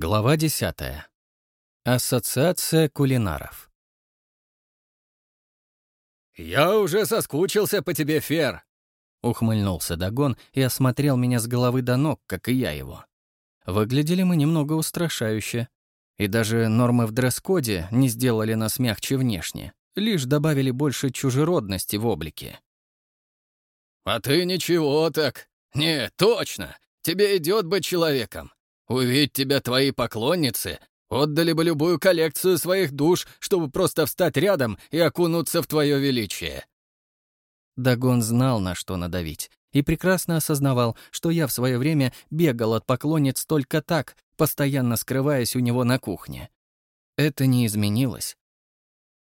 Глава 10. Ассоциация кулинаров. «Я уже соскучился по тебе, Фер!» Ухмыльнулся Дагон и осмотрел меня с головы до ног, как и я его. Выглядели мы немного устрашающе. И даже нормы в дресс-коде не сделали нас мягче внешне, лишь добавили больше чужеродности в облике. «А ты ничего так. Не, точно. Тебе идет быть человеком. Увидеть тебя твои поклонницы, отдали бы любую коллекцию своих душ, чтобы просто встать рядом и окунуться в твое величие». Дагон знал, на что надавить, и прекрасно осознавал, что я в свое время бегал от поклонниц только так, постоянно скрываясь у него на кухне. Это не изменилось.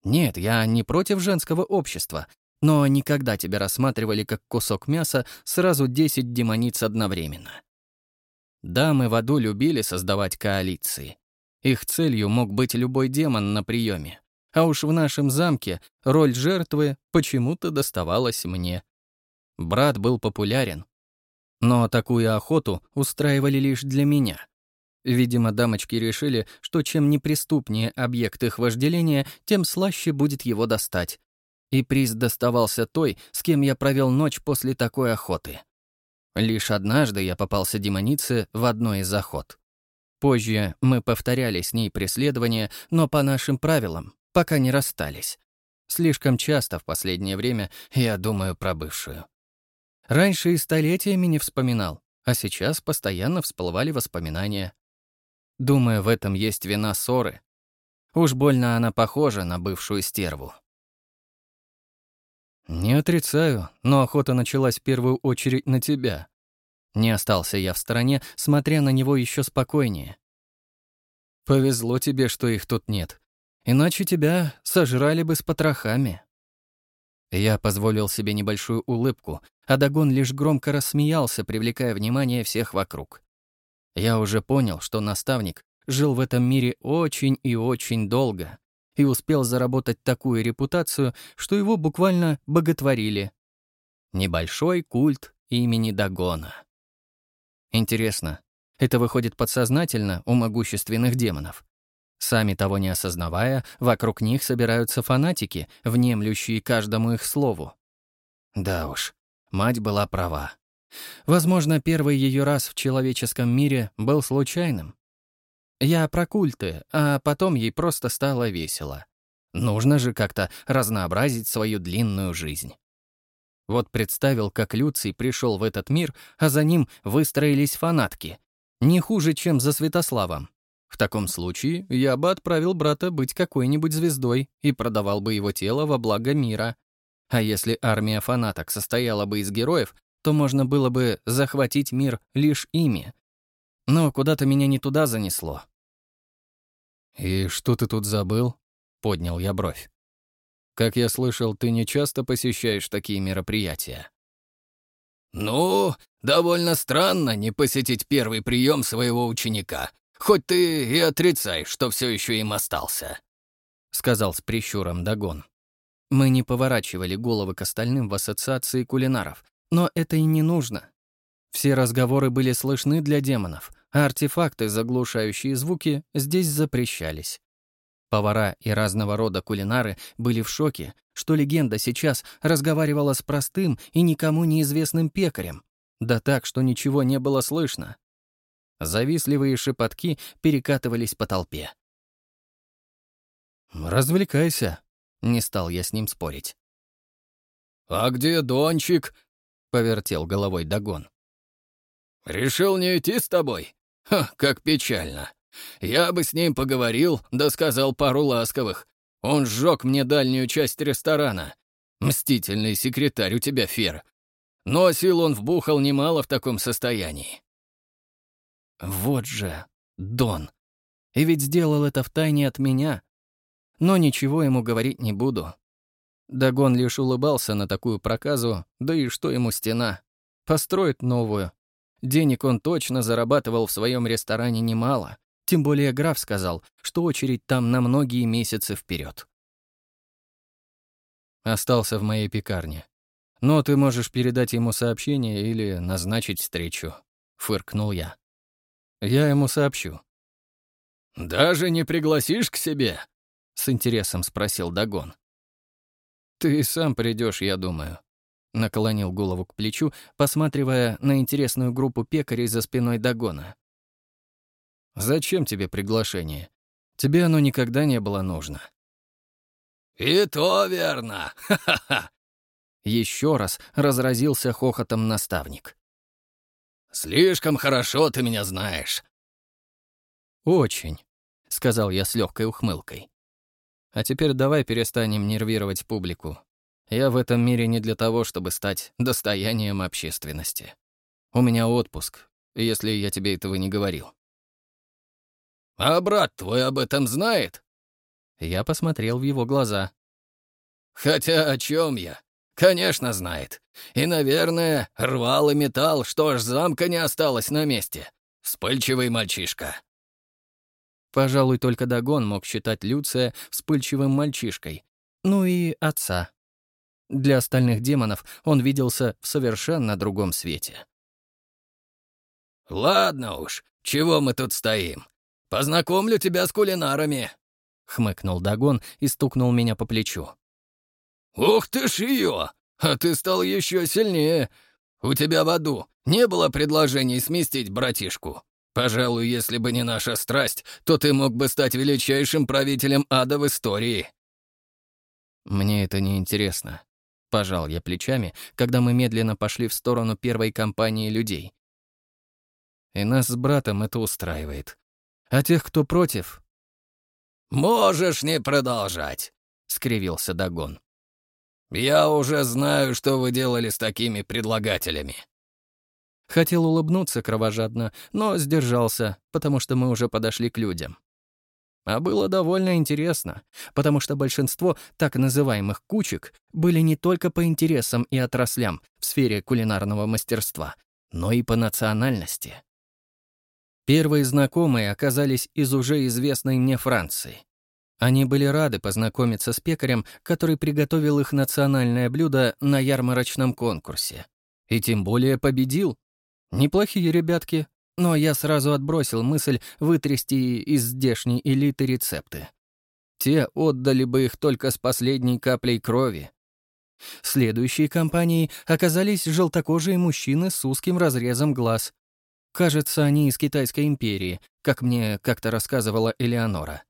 Нет, я не против женского общества, но никогда тебя рассматривали как кусок мяса сразу 10 демониц одновременно. Дамы в аду любили создавать коалиции. Их целью мог быть любой демон на приеме. А уж в нашем замке роль жертвы почему-то доставалась мне. Брат был популярен. Но такую охоту устраивали лишь для меня. Видимо, дамочки решили, что чем неприступнее объект их вожделения, тем слаще будет его достать. И приз доставался той, с кем я провел ночь после такой охоты. Лишь однажды я попался демонице в одной из охот. Позже мы повторяли с ней преследование, но по нашим правилам, пока не расстались. Слишком часто в последнее время я думаю про бывшую. Раньше и столетиями не вспоминал, а сейчас постоянно всплывали воспоминания. Думаю, в этом есть вина ссоры. Уж больно она похожа на бывшую стерву. «Не отрицаю, но охота началась в первую очередь на тебя». Не остался я в стороне, смотря на него еще спокойнее. «Повезло тебе, что их тут нет. Иначе тебя сожрали бы с потрохами». Я позволил себе небольшую улыбку, а Дагон лишь громко рассмеялся, привлекая внимание всех вокруг. Я уже понял, что наставник жил в этом мире очень и очень долго, и успел заработать такую репутацию, что его буквально боготворили. Небольшой культ имени Дагона. Интересно, это выходит подсознательно у могущественных демонов? Сами того не осознавая, вокруг них собираются фанатики, внемлющие каждому их слову. Да уж, мать была права. Возможно, первый ее раз в человеческом мире был случайным. Я про культы, а потом ей просто стало весело. Нужно же как-то разнообразить свою длинную жизнь. Вот представил, как Люций пришел в этот мир, а за ним выстроились фанатки. Не хуже, чем за Святославом. В таком случае я бы отправил брата быть какой-нибудь звездой и продавал бы его тело во благо мира. А если армия фанаток состояла бы из героев, то можно было бы захватить мир лишь ими. Но куда-то меня не туда занесло. «И что ты тут забыл?» — поднял я бровь. «Как я слышал, ты не часто посещаешь такие мероприятия». «Ну, довольно странно не посетить первый прием своего ученика, хоть ты и отрицай, что все еще им остался», — сказал с прищуром Дагон. Мы не поворачивали головы к остальным в ассоциации кулинаров, но это и не нужно. Все разговоры были слышны для демонов, а артефакты, заглушающие звуки, здесь запрещались. Повара и разного рода кулинары были в шоке, что легенда сейчас разговаривала с простым и никому неизвестным пекарем, да так, что ничего не было слышно. Завистливые шепотки перекатывались по толпе. «Развлекайся», — не стал я с ним спорить. «А где Дончик?» — повертел головой Дагон. «Решил не идти с тобой? Ха, как печально. Я бы с ним поговорил, да сказал пару ласковых. Он сжег мне дальнюю часть ресторана. Мстительный секретарь у тебя, Фер. Но сил он вбухал немало в таком состоянии. Вот же, Дон. И ведь сделал это втайне от меня. Но ничего ему говорить не буду. Дагон лишь улыбался на такую проказу, да и что ему стена. Построит новую, Денег он точно зарабатывал в своем ресторане немало. Тем более граф сказал, что очередь там на многие месяцы вперед. Остался в моей пекарне. Но ты можешь передать ему сообщение или назначить встречу. Фыркнул я. Я ему сообщу. Даже не пригласишь к себе?» — с интересом спросил Дагон. «Ты сам придешь, я думаю», — наклонил голову к плечу, посматривая на интересную группу пекарей за спиной Дагона. «Зачем тебе приглашение? Тебе оно никогда не было нужно». «И то верно! Ха-ха-ха!» Еще раз разразился хохотом наставник. «Слишком хорошо ты меня знаешь». «Очень», — сказал я с легкой ухмылкой. «А теперь давай перестанем нервировать публику. Я в этом мире не для того, чтобы стать достоянием общественности. У меня отпуск, если я тебе этого не говорил». «А брат твой об этом знает?» Я посмотрел в его глаза. «Хотя о чем я? Конечно, знает. И, наверное, рвал и металл, что аж замка не осталось на месте. Вспыльчивый мальчишка. Пожалуй, только Дагон мог считать Люция вспыльчивым мальчишкой. Ну и отца. Для остальных демонов он виделся в совершенно другом свете. «Ладно уж, чего мы тут стоим? Познакомлю тебя с кулинарами», — хмыкнул Дагон и стукнул меня по плечу. «Ух ты ж ее! А ты стал еще сильнее! У тебя в аду не было предложений сместить братишку. Пожалуй, если бы не наша страсть, то ты мог бы стать величайшим правителем ада в истории». «Мне это не интересно», — пожал я плечами, когда мы медленно пошли в сторону первой компании людей. И нас с братом это устраивает. А тех, кто против... «Можешь не продолжать», — скривился Дагон. «Я уже знаю, что вы делали с такими предлагателями». Хотел улыбнуться кровожадно, но сдержался, потому что мы уже подошли к людям. А было довольно интересно, потому что большинство так называемых «кучек» были не только по интересам и отраслям в сфере кулинарного мастерства, но и по национальности. Первые знакомые оказались из уже известной мне Франции. Они были рады познакомиться с пекарем, который приготовил их национальное блюдо на ярмарочном конкурсе. И тем более победил. Неплохие ребятки, но я сразу отбросил мысль вытрясти из здешней элиты рецепты. Те отдали бы их только с последней каплей крови. Следующей компанией оказались желтокожие мужчины с узким разрезом глаз. Кажется, они из Китайской империи, как мне как-то рассказывала Элеонора.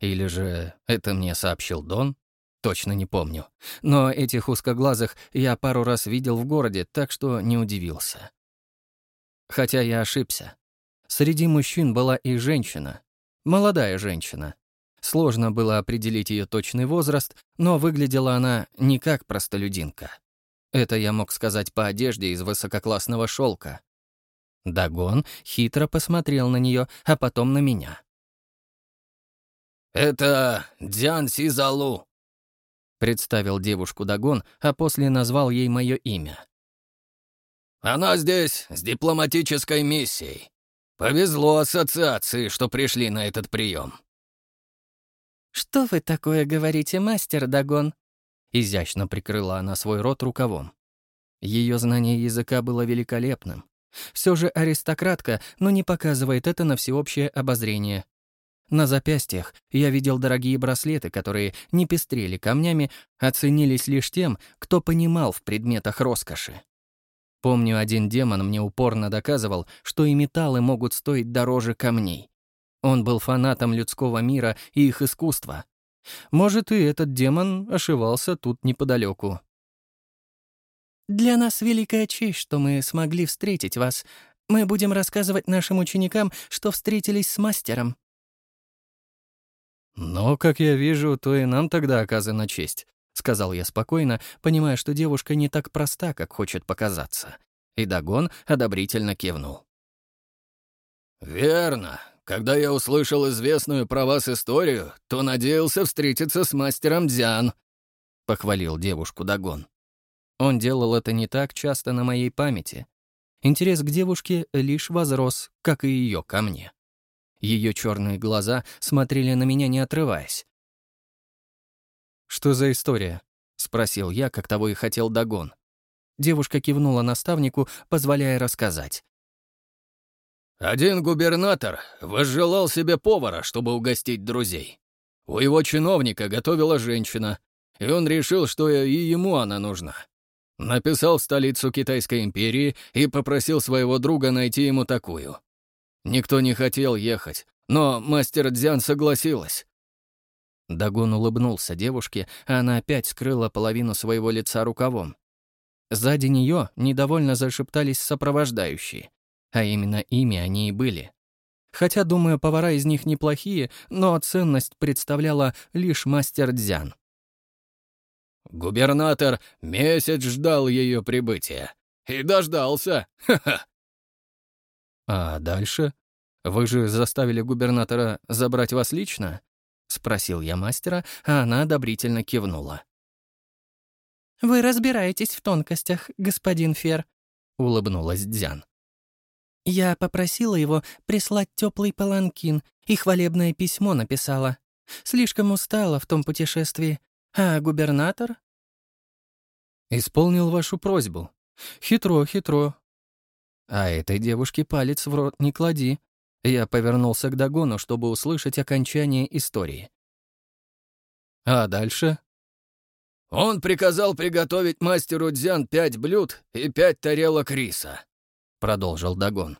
Или же это мне сообщил Дон? Точно не помню. Но этих узкоглазых я пару раз видел в городе, так что не удивился. Хотя я ошибся. Среди мужчин была и женщина. Молодая женщина. Сложно было определить ее точный возраст, но выглядела она не как простолюдинка. Это я мог сказать по одежде из высококлассного шелка. Дагон хитро посмотрел на нее, а потом на меня. «Это Дзян Сизалу», — представил девушку Дагон, а после назвал ей мое имя. «Она здесь с дипломатической миссией. Повезло ассоциации, что пришли на этот прием». «Что вы такое говорите, мастер Дагон?» Изящно прикрыла она свой рот рукавом. Ее знание языка было великолепным. Все же аристократка, но не показывает это на всеобщее обозрение. На запястьях я видел дорогие браслеты, которые не пестрели камнями, а ценились лишь тем, кто понимал в предметах роскоши. Помню, один демон мне упорно доказывал, что и металлы могут стоить дороже камней. Он был фанатом людского мира и их искусства. Может, и этот демон ошивался тут неподалеку. «Для нас великая честь, что мы смогли встретить вас. Мы будем рассказывать нашим ученикам, что встретились с мастером», «Но, как я вижу, то и нам тогда оказана честь», — сказал я спокойно, понимая, что девушка не так проста, как хочет показаться. И Дагон одобрительно кивнул. «Верно. Когда я услышал известную про вас историю, то надеялся встретиться с мастером Дзян», — похвалил девушку Дагон. Он делал это не так часто на моей памяти. Интерес к девушке лишь возрос, как и ее ко мне. Ее черные глаза смотрели на меня, не отрываясь. «Что за история?» — спросил я, как того и хотел Дагон. Девушка кивнула наставнику, позволяя рассказать. Один губернатор возжелал себе повара, чтобы угостить друзей. У его чиновника готовила женщина, и он решил, что и ему она нужна. Написал в столицу Китайской империи и попросил своего друга найти ему такую. Никто не хотел ехать, но мастер Дзян согласилась. Дагон улыбнулся девушке, а она опять скрыла половину своего лица рукавом. Сзади нее недовольно зашептались сопровождающие, а именно ими они и были. Хотя, думаю, повара из них неплохие, но ценность представляла лишь мастер Дзян. Губернатор месяц ждал ее прибытия. И дождался. Ха-ха. А дальше? Вы же заставили губернатора забрать вас лично? Спросил я мастера, а она одобрительно кивнула. «Вы разбираетесь в тонкостях, господин Фер», — улыбнулась Дзян. «Я попросила его прислать теплый паланкин и хвалебное письмо написала. Слишком устала в том путешествии. А губернатор? Исполнил вашу просьбу. Хитро, хитро. А этой девушке палец в рот не клади. Я повернулся к Дагону, чтобы услышать окончание истории. А дальше? Он приказал приготовить мастеру Дзян пять блюд и пять тарелок риса, продолжил Дагон.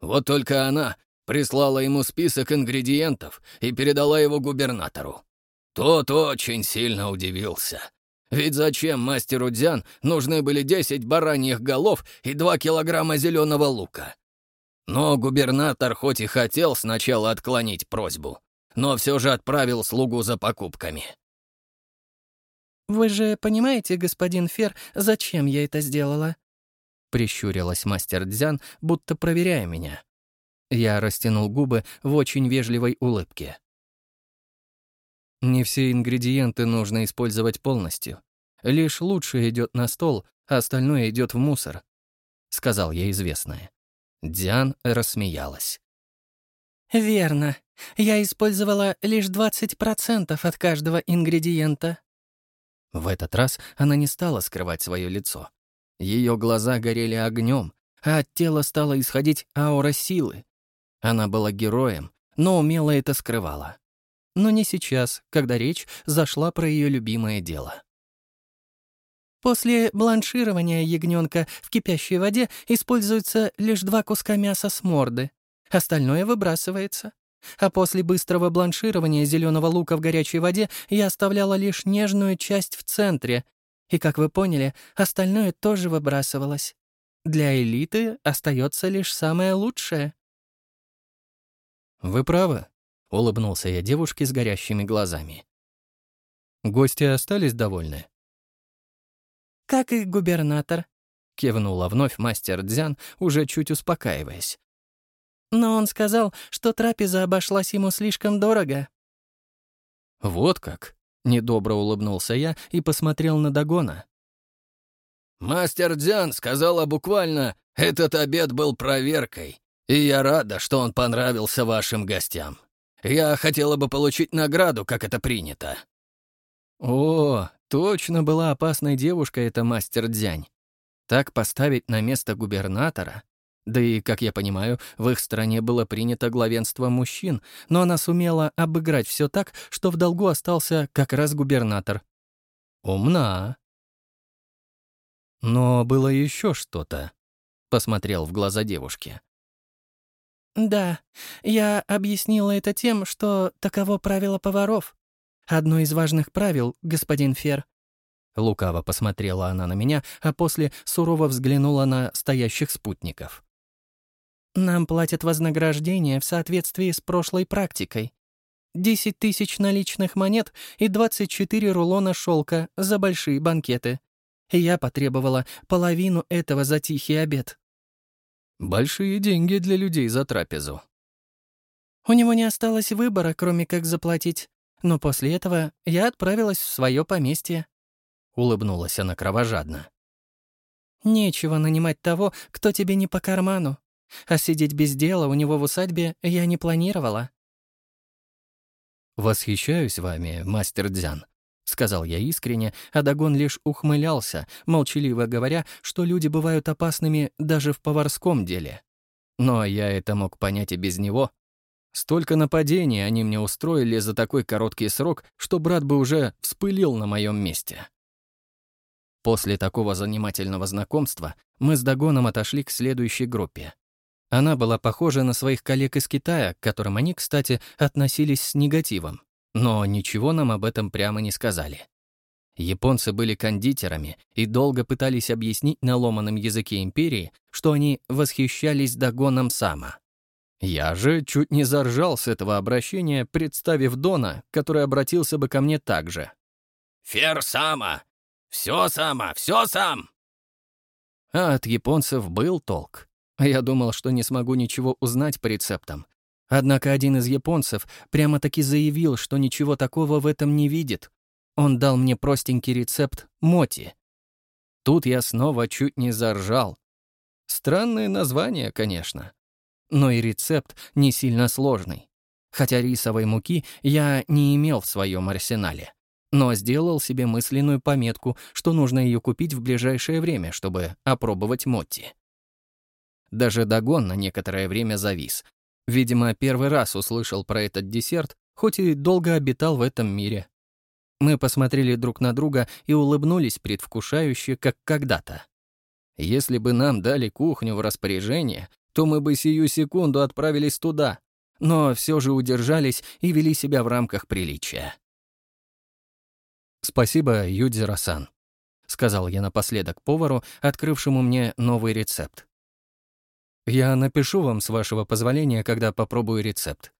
Вот только она прислала ему список ингредиентов и передала его губернатору. Тот очень сильно удивился. Ведь зачем мастеру Дзян нужны были 10 бараньих голов и 2 килограмма зеленого лука? Но губернатор хоть и хотел сначала отклонить просьбу, но все же отправил слугу за покупками. «Вы же понимаете, господин Фер, зачем я это сделала?» Прищурилась мастер Дзян, будто проверяя меня. Я растянул губы в очень вежливой улыбке. Не все ингредиенты нужно использовать полностью. Лишь лучшее идет на стол, а остальное идет в мусор», — сказал ей известное. Диан рассмеялась. «Верно. Я использовала лишь 20% от каждого ингредиента». В этот раз она не стала скрывать свое лицо. Ее глаза горели огнем, а от тела стала исходить аура силы. Она была героем, но умело это скрывала но не сейчас, когда речь зашла про ее любимое дело. После бланширования ягненка в кипящей воде используются лишь два куска мяса с морды. Остальное выбрасывается. А после быстрого бланширования зеленого лука в горячей воде я оставляла лишь нежную часть в центре. И, как вы поняли, остальное тоже выбрасывалось. Для элиты остается лишь самое лучшее. Вы правы. — улыбнулся я девушке с горящими глазами. «Гости остались довольны?» «Как и губернатор», — кивнула вновь мастер Дзян, уже чуть успокаиваясь. «Но он сказал, что трапеза обошлась ему слишком дорого». «Вот как?» — недобро улыбнулся я и посмотрел на Дагона. «Мастер Дзян сказала буквально, этот обед был проверкой, и я рада, что он понравился вашим гостям». Я хотела бы получить награду, как это принято». «О, точно была опасной девушка эта мастер Дзянь. Так поставить на место губернатора? Да и, как я понимаю, в их стране было принято главенство мужчин, но она сумела обыграть все так, что в долгу остался как раз губернатор. Умна. Но было еще что-то. Посмотрел в глаза девушки. «Да, я объяснила это тем, что таково правило поваров. Одно из важных правил, господин Фер». Лукаво посмотрела она на меня, а после сурово взглянула на стоящих спутников. «Нам платят вознаграждение в соответствии с прошлой практикой. Десять тысяч наличных монет и двадцать четыре рулона шелка за большие банкеты. Я потребовала половину этого за тихий обед». Большие деньги для людей за трапезу. У него не осталось выбора, кроме как заплатить. Но после этого я отправилась в свое поместье. Улыбнулась она кровожадно. Нечего нанимать того, кто тебе не по карману. А сидеть без дела у него в усадьбе я не планировала. «Восхищаюсь вами, мастер Дзян», — сказал я искренне, а Дагон лишь ухмылялся, молчаливо говоря, что люди бывают опасными даже в поварском деле. Но я это мог понять и без него. Столько нападений они мне устроили за такой короткий срок, что брат бы уже вспылил на моем месте. После такого занимательного знакомства мы с Дагоном отошли к следующей группе. Она была похожа на своих коллег из Китая, к которым они, кстати, относились с негативом, но ничего нам об этом прямо не сказали. Японцы были кондитерами и долго пытались объяснить на ломаном языке империи, что они восхищались Дагоном Сама. Я же чуть не заржал с этого обращения, представив Дона, который обратился бы ко мне так же. «Фер Сама! Все Сама! Все сам!» А от японцев был толк. Я думал, что не смогу ничего узнать по рецептам. Однако один из японцев прямо-таки заявил, что ничего такого в этом не видит, он дал мне простенький рецепт моти. Тут я снова чуть не заржал. Странное название, конечно. Но и рецепт не сильно сложный. Хотя рисовой муки я не имел в своем арсенале. Но сделал себе мысленную пометку, что нужно ее купить в ближайшее время, чтобы опробовать моти. Даже Дагон на некоторое время завис. Видимо, первый раз услышал про этот десерт, хоть и долго обитал в этом мире. Мы посмотрели друг на друга и улыбнулись предвкушающе, как когда-то. Если бы нам дали кухню в распоряжение, то мы бы сию секунду отправились туда, но все же удержались и вели себя в рамках приличия. «Спасибо, Юдзера-сан», — сказал я напоследок повару, открывшему мне новый рецепт. «Я напишу вам, с вашего позволения, когда попробую рецепт».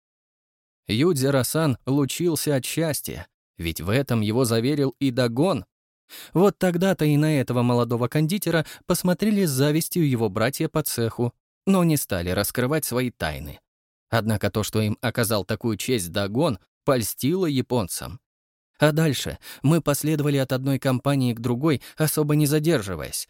Юдзера-сан лучился от счастья, ведь в этом его заверил и Дагон. Вот тогда-то и на этого молодого кондитера посмотрели с завистью его братья по цеху, но не стали раскрывать свои тайны. Однако то, что им оказал такую честь Дагон, польстило японцам. А дальше мы последовали от одной компании к другой, особо не задерживаясь.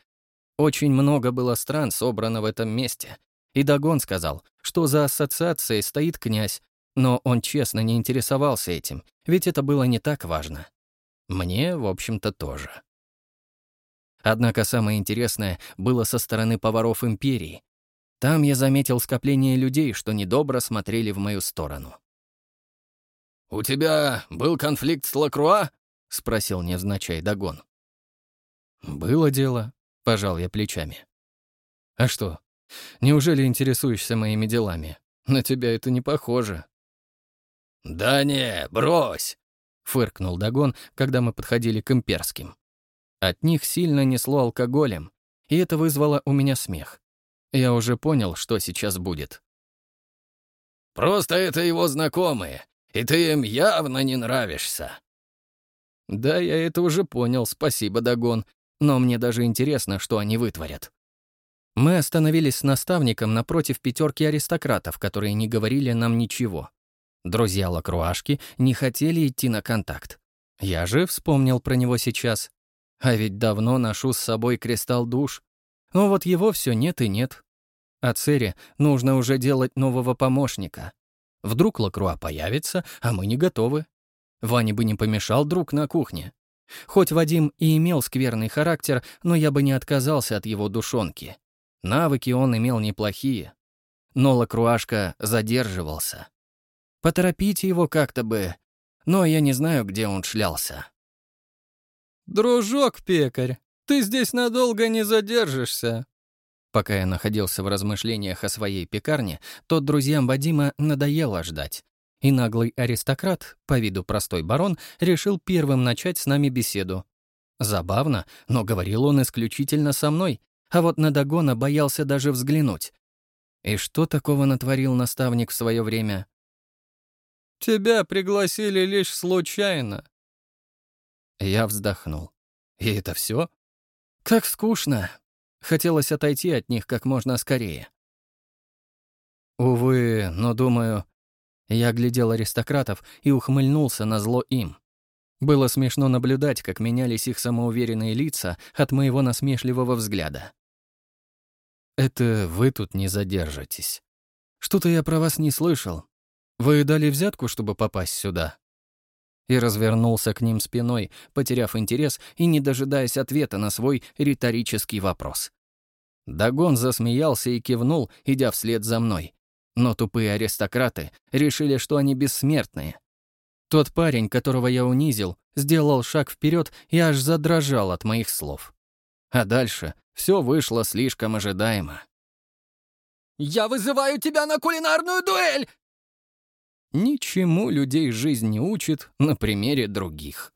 Очень много было стран собрано в этом месте. И Дагон сказал, что за ассоциацией стоит князь, но он честно не интересовался этим, ведь это было не так важно. Мне, в общем-то, тоже. Однако самое интересное было со стороны поваров империи. Там я заметил скопление людей, что недобро смотрели в мою сторону. «У тебя был конфликт с Лакруа?» — спросил невзначай Дагон. «Было дело», — пожал я плечами. «А что, неужели интересуешься моими делами? На тебя это не похоже». «Да не, брось!» — фыркнул Дагон, когда мы подходили к имперским. От них сильно несло алкоголем, и это вызвало у меня смех. Я уже понял, что сейчас будет. «Просто это его знакомые, и ты им явно не нравишься». «Да, я это уже понял, спасибо, Дагон, но мне даже интересно, что они вытворят». Мы остановились с наставником напротив пятерки аристократов, которые не говорили нам ничего. Друзья Лакруашки не хотели идти на контакт. Я же вспомнил про него сейчас. А ведь давно ношу с собой кристалл душ. Но вот его все нет и нет. А Цере нужно уже делать нового помощника. Вдруг Лакруа появится, а мы не готовы. Ване бы не помешал друг на кухне. Хоть Вадим и имел скверный характер, но я бы не отказался от его душонки. Навыки он имел неплохие. Но Лакруашка задерживался. Поторопите его как-то бы. Но я не знаю, где он шлялся. «Дружок, пекарь, ты здесь надолго не задержишься». Пока я находился в размышлениях о своей пекарне, то друзьям Вадима надоело ждать. И наглый аристократ, по виду простой барон, решил первым начать с нами беседу. Забавно, но говорил он исключительно со мной, а вот на Дагона боялся даже взглянуть. И что такого натворил наставник в свое время? Тебя пригласили лишь случайно». Я вздохнул. «И это все? Как скучно. Хотелось отойти от них как можно скорее». Увы, но думаю... Я глядел аристократов и ухмыльнулся на зло им. Было смешно наблюдать, как менялись их самоуверенные лица от моего насмешливого взгляда. «Это вы тут не задержитесь. Что-то я про вас не слышал, вы дали взятку, чтобы попасть сюда?» И развернулся к ним спиной, потеряв интерес и не дожидаясь ответа на свой риторический вопрос. Дагон засмеялся и кивнул, идя вслед за мной. Но тупые аристократы решили, что они бессмертные. Тот парень, которого я унизил, сделал шаг вперед и аж задрожал от моих слов. А дальше все вышло слишком ожидаемо. «Я вызываю тебя на кулинарную дуэль!» Ничему людей жизнь не учит на примере других.